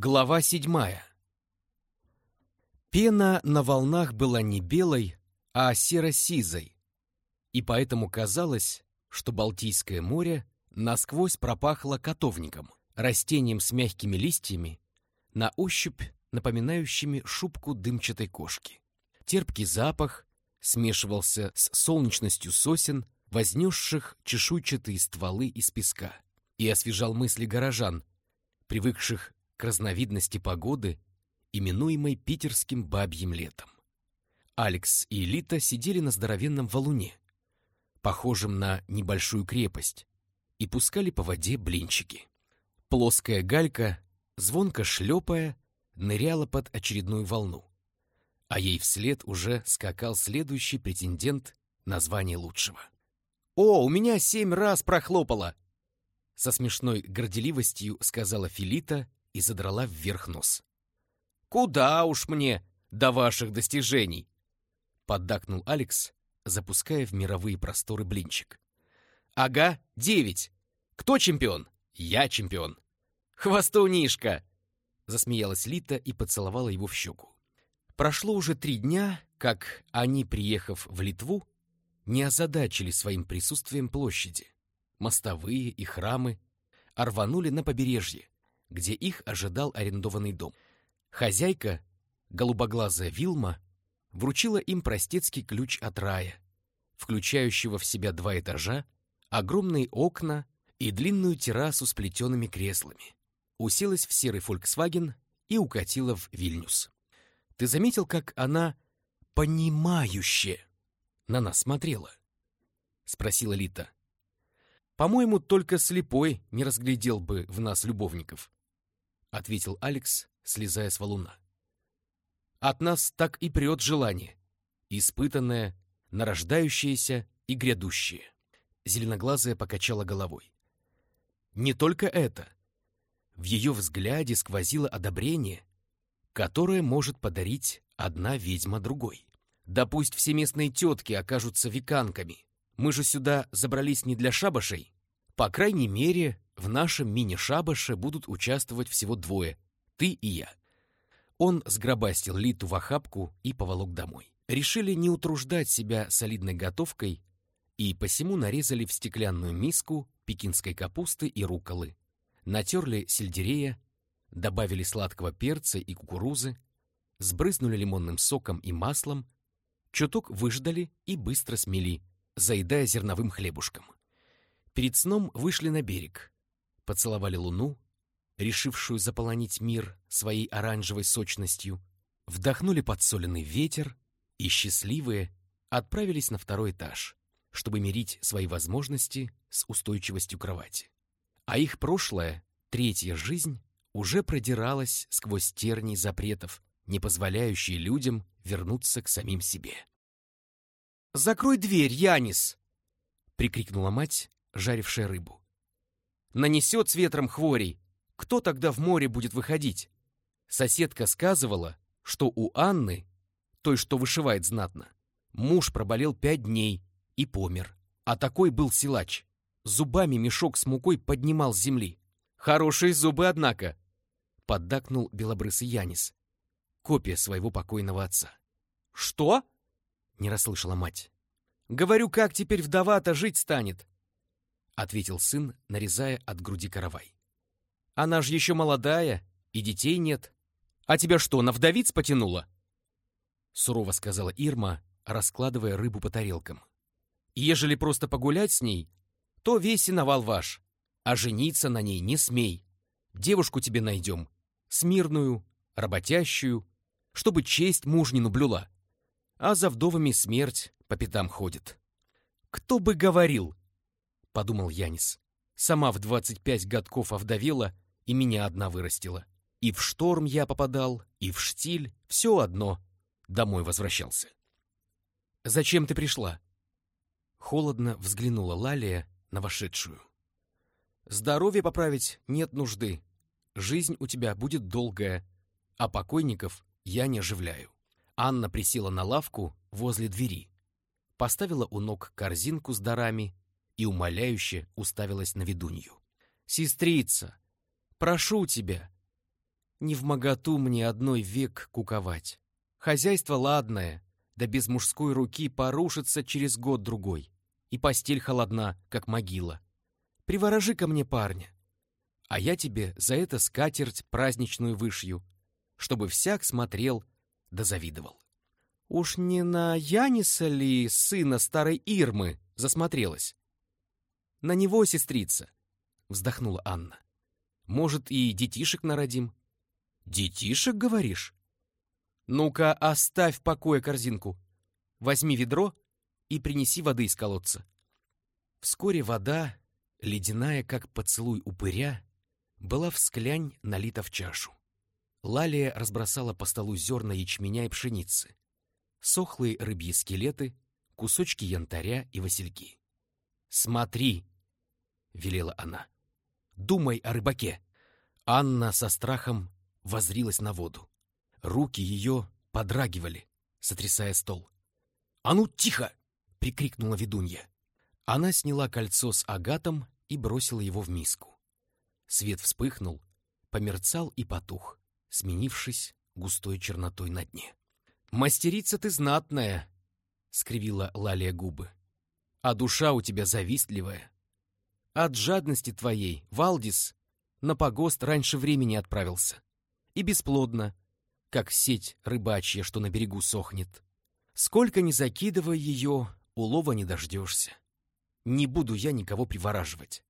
Глава седьмая. Пена на волнах была не белой, а серо-сизой, и поэтому казалось, что Балтийское море насквозь пропахло котовником, растением с мягкими листьями, на ощупь напоминающими шубку дымчатой кошки. Терпкий запах смешивался с солнечностью сосен, вознесших чешуйчатые стволы из песка, и освежал мысли горожан, привыкших к разновидности погоды, именуемой питерским бабьим летом. Алекс и Элита сидели на здоровенном валуне, похожем на небольшую крепость, и пускали по воде блинчики. Плоская галька, звонко шлепая, ныряла под очередную волну, а ей вслед уже скакал следующий претендент на звание лучшего. «О, у меня семь раз прохлопало!» Со смешной горделивостью сказала Филита и задрала вверх нос. «Куда уж мне до ваших достижений?» Поддакнул Алекс, запуская в мировые просторы блинчик. «Ага, девять. Кто чемпион? Я чемпион. Хвостунишка!» Засмеялась Лита и поцеловала его в щеку. Прошло уже три дня, как они, приехав в Литву, не озадачили своим присутствием площади. Мостовые и храмы, а рванули на побережье, где их ожидал арендованный дом. Хозяйка, голубоглазая Вилма, вручила им простецкий ключ от рая, включающего в себя два этажа, огромные окна и длинную террасу с плетеными креслами. Уселась в серый «Фольксваген» и укатила в Вильнюс. Ты заметил, как она понимающе на нас смотрела? Спросила Лита. По-моему, только слепой не разглядел бы в нас любовников. Ответил Алекс, слезая с валуна. От нас так и прет желание, испытанное, нарождающееся и грядущее. Зеленоглазая покачала головой. Не только это. В ее взгляде сквозило одобрение, которое может подарить одна ведьма другой. Да пусть все местные тетки окажутся веканками. Мы же сюда забрались не для шабашей. По крайней мере, в нашем мини-шабаше будут участвовать всего двое — ты и я. Он сгробастил Литу в охапку и поволок домой. Решили не утруждать себя солидной готовкой и посему нарезали в стеклянную миску пекинской капусты и руколы, натерли сельдерея, добавили сладкого перца и кукурузы, сбрызнули лимонным соком и маслом, чуток выждали и быстро смели, заедая зерновым хлебушком. Перед сном вышли на берег, поцеловали луну, решившую заполонить мир своей оранжевой сочностью, вдохнули подсоленный ветер и, счастливые, отправились на второй этаж, чтобы мирить свои возможности с устойчивостью кровати. А их прошлое, третья жизнь, уже продиралась сквозь тернии запретов, не позволяющие людям вернуться к самим себе. «Закрой дверь, Янис!» — прикрикнула мать, жарившая рыбу. «Нанесет с ветром хворей, кто тогда в море будет выходить? Соседка сказывала, что у Анны, той, что вышивает знатно, муж проболел пять дней и помер. А такой был силач. Зубами мешок с мукой поднимал с земли. Хорошие зубы, однако, поддакнул белобрысый Янис. Копия своего покойного отца. Что? Не расслышала мать. Говорю, как теперь вдова-то жить станет? Ответил сын, нарезая от груди каравай. Она же еще молодая, и детей нет. А тебя что, на вдовиц потянула?» Сурово сказала Ирма, раскладывая рыбу по тарелкам. «Ежели просто погулять с ней, то весь и навал ваш. А жениться на ней не смей. Девушку тебе найдем. Смирную, работящую, чтобы честь мужнину блюла. А за вдовами смерть по пятам ходит». «Кто бы говорил?» — подумал Янис. «Сама в двадцать пять годков овдовела — и меня одна вырастила. И в шторм я попадал, и в штиль, все одно. Домой возвращался. «Зачем ты пришла?» Холодно взглянула Лалия на вошедшую. «Здоровье поправить нет нужды. Жизнь у тебя будет долгая, а покойников я не оживляю». Анна присела на лавку возле двери, поставила у ног корзинку с дарами и умоляюще уставилась на ведунью. «Сестрица, Прошу тебя!» Не в моготу мне одной век куковать. Хозяйство ладное, да без мужской руки порушится через год-другой. И постель холодна, как могила. Приворожи ко мне парня, а я тебе за это скатерть праздничную вышью, чтобы всяк смотрел да завидовал. Уж не на Яниса ли сына старой Ирмы засмотрелась? На него, сестрица, вздохнула Анна. Может, и детишек народим? Детишек, говоришь? Ну-ка, оставь в покое корзинку. Возьми ведро и принеси воды из колодца. Вскоре вода, ледяная, как поцелуй упыря, была в склянь налита в чашу. Лалия разбросала по столу зерна ячменя и пшеницы, сохлые рыбьи скелеты, кусочки янтаря и васильки. «Смотри!» — велела она. «Думай о рыбаке!» Анна со страхом возрилась на воду. Руки ее подрагивали, сотрясая стол. «А ну, тихо!» — прикрикнула ведунья. Она сняла кольцо с агатом и бросила его в миску. Свет вспыхнул, померцал и потух, сменившись густой чернотой на дне. «Мастерица ты знатная!» — скривила Лалия губы. «А душа у тебя завистливая. От жадности твоей, Валдис, на погост раньше времени отправился. И бесплодно, как сеть рыбачья, что на берегу сохнет. Сколько ни закидывай ее, улова не дождешься. Не буду я никого привораживать.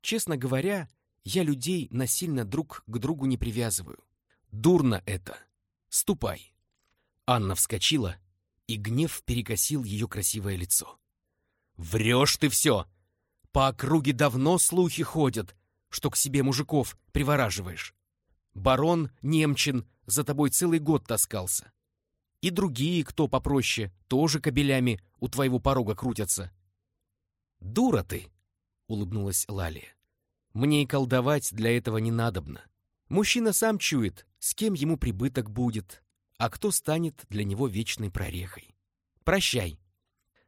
Честно говоря, я людей насильно друг к другу не привязываю. Дурно это. Ступай. Анна вскочила, и гнев перекосил ее красивое лицо. Врешь ты все. По округе давно слухи ходят, что к себе мужиков привораживаешь. Барон Немчин за тобой целый год таскался. И другие, кто попроще, тоже кобелями у твоего порога крутятся. «Дура ты!» — улыбнулась Лалия. Мне и колдовать для этого не надобно. Мужчина сам чует, с кем ему прибыток будет, а кто станет для него вечной прорехой. Прощай.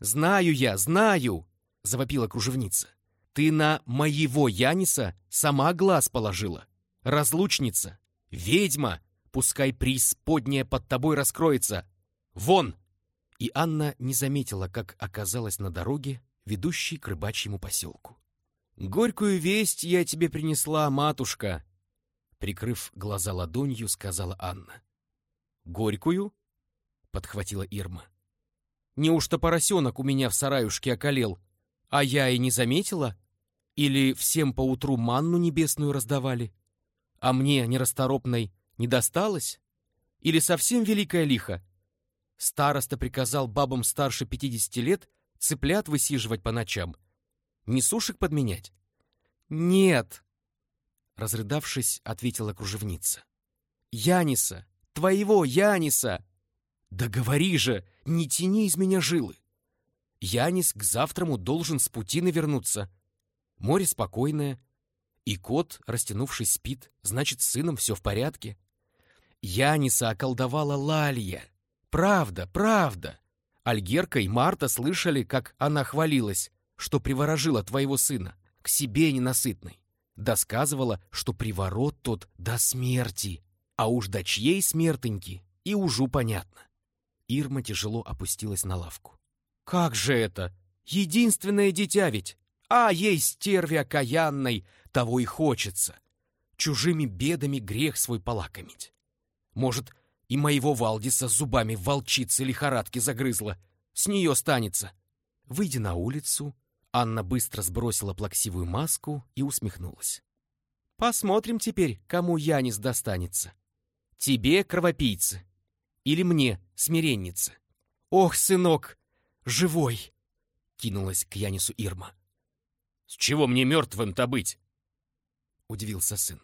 Знаю я, знаю, завопила кружевница. Ты на моего Яниса сама глаз положила. Разлучница, ведьма, пускай приз подняя под тобой раскроется. Вон! И Анна не заметила, как оказалась на дороге, ведущей к рыбачьему поселку. «Горькую весть я тебе принесла, матушка!» Прикрыв глаза ладонью, сказала Анна. «Горькую?» — подхватила Ирма. «Неужто поросенок у меня в сараюшке околел, а я и не заметила? Или всем поутру манну небесную раздавали? А мне, нерасторопной, не досталось? Или совсем великая лиха? Староста приказал бабам старше пятидесяти лет цыплят высиживать по ночам — Несушек подменять? Нет, разрыдавшись, ответила кружевница. Яниса, твоего Яниса! Да говори же, не тяни из меня жилы. Янис к завтраму должен с пути навернуться. Море спокойное, и кот, растянувшись, спит, значит, с сыном все в порядке. Яниса околдовала Лалия. Правда, правда. Альгерка и Марта слышали, как она хвалилась что приворожила твоего сына, к себе ненасытной. Досказывала, что приворот тот до смерти, а уж до чьей смертеньки и ужу понятно. Ирма тяжело опустилась на лавку. «Как же это? Единственное дитя ведь! А ей стерви окаянной того и хочется! Чужими бедами грех свой полакомить. Может, и моего Валдиса зубами волчицы лихорадки загрызла. С нее станется. Выйдя на улицу, Анна быстро сбросила плаксивую маску и усмехнулась. «Посмотрим теперь, кому Янис достанется. Тебе, кровопийцы, или мне, смиренница. Ох, сынок, живой!» Кинулась к Янису Ирма. «С чего мне мертвым-то быть?» Удивился сын.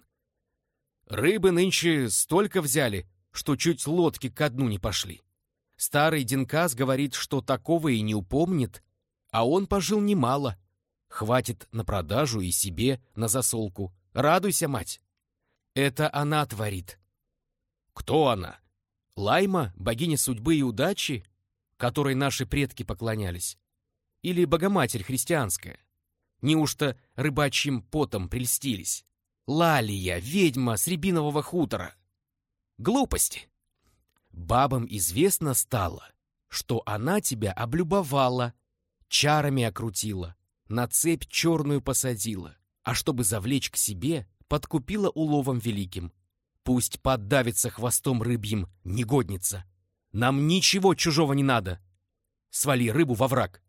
«Рыбы нынче столько взяли, что чуть лодки ко дну не пошли. Старый Динкас говорит, что такого и не упомнит, а он пожил немало. Хватит на продажу и себе на засолку. Радуйся, мать. Это она творит. Кто она? Лайма, богиня судьбы и удачи, которой наши предки поклонялись? Или Богоматерь христианская? Неужто рыбачьим потом прельстились? Лалия, ведьма с рябинового хутора. Глупости. Бабам известно стало, что она тебя облюбовала, чарами окрутила, на цепь черную посадила, а чтобы завлечь к себе, подкупила уловом великим. Пусть поддавится хвостом рыбьим, негодница. Нам ничего чужого не надо. Свали рыбу во враг.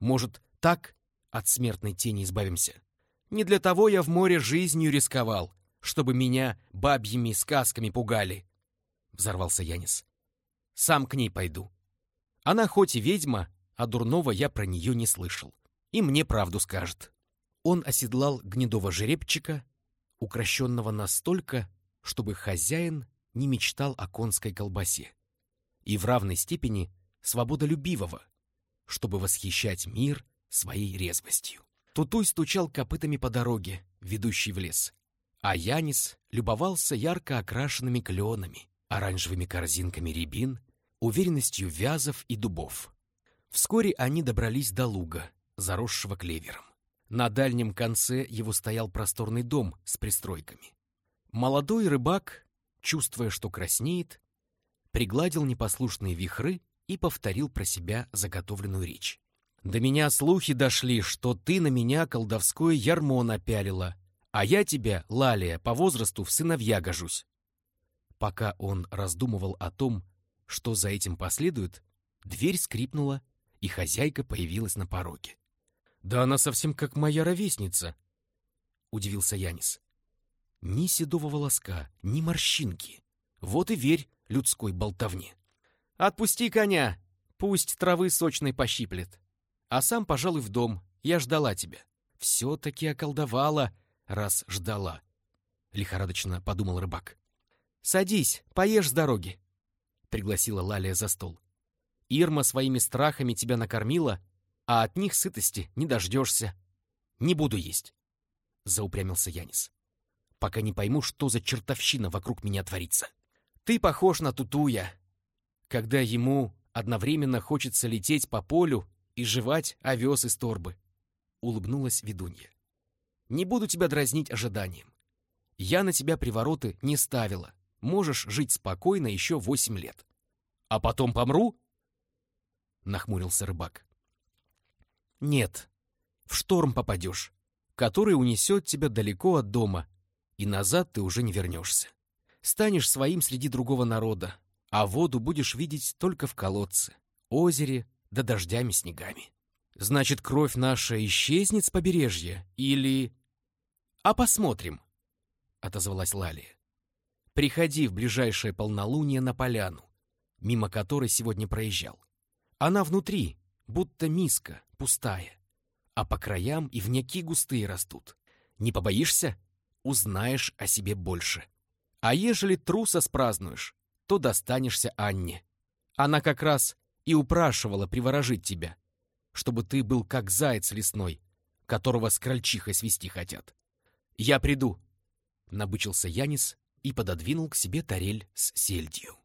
Может, так от смертной тени избавимся? Не для того я в море жизнью рисковал, чтобы меня бабьими сказками пугали. Взорвался Янис. Сам к ней пойду. Она хоть и ведьма, а дурного я про нее не слышал. И мне правду скажет. Он оседлал гнедого жеребчика, укращенного настолько, чтобы хозяин не мечтал о конской колбасе, и в равной степени свободолюбивого, чтобы восхищать мир своей резвостью. Тутуй стучал копытами по дороге, ведущей в лес, а Янис любовался ярко окрашенными кленами, оранжевыми корзинками рябин, уверенностью вязов и дубов. Вскоре они добрались до луга, заросшего клевером. На дальнем конце его стоял просторный дом с пристройками. Молодой рыбак, чувствуя, что краснеет, пригладил непослушные вихры и повторил про себя заготовленную речь. «До меня слухи дошли, что ты на меня колдовское ярмо напялила, а я тебя, Лалия, по возрасту в сыновья гожусь». Пока он раздумывал о том, что за этим последует, дверь скрипнула, и хозяйка появилась на пороге. «Да она совсем как моя ровесница», — удивился Янис. Ни седого волоска, ни морщинки. Вот и верь людской болтовне. Отпусти коня, пусть травы сочной пощиплет. А сам, пожалуй, в дом, я ждала тебя. Все-таки околдовала, раз ждала. Лихорадочно подумал рыбак. Садись, поешь с дороги, пригласила Лалия за стол. Ирма своими страхами тебя накормила, а от них сытости не дождешься. Не буду есть, заупрямился Янис пока не пойму, что за чертовщина вокруг меня творится. Ты похож на Тутуя, когда ему одновременно хочется лететь по полю и жевать овес из торбы. Улыбнулась ведунья. Не буду тебя дразнить ожиданием. Я на тебя привороты не ставила. Можешь жить спокойно еще восемь лет. А потом помру? Нахмурился рыбак. Нет, в шторм попадешь, который унесет тебя далеко от дома и назад ты уже не вернешься. Станешь своим среди другого народа, а воду будешь видеть только в колодце, озере да дождями снегами. Значит, кровь наша исчезнет с побережья или... А посмотрим, — отозвалась Лалия. Приходи в ближайшее полнолуние на поляну, мимо которой сегодня проезжал. Она внутри, будто миска, пустая, а по краям и вняки густые растут. Не побоишься? узнаешь о себе больше. А ежели труса спразднуешь, то достанешься Анне. Она как раз и упрашивала приворожить тебя, чтобы ты был как заяц лесной, которого с крольчихой свести хотят. «Я приду», — набычился Янис и пододвинул к себе тарель с сельдью.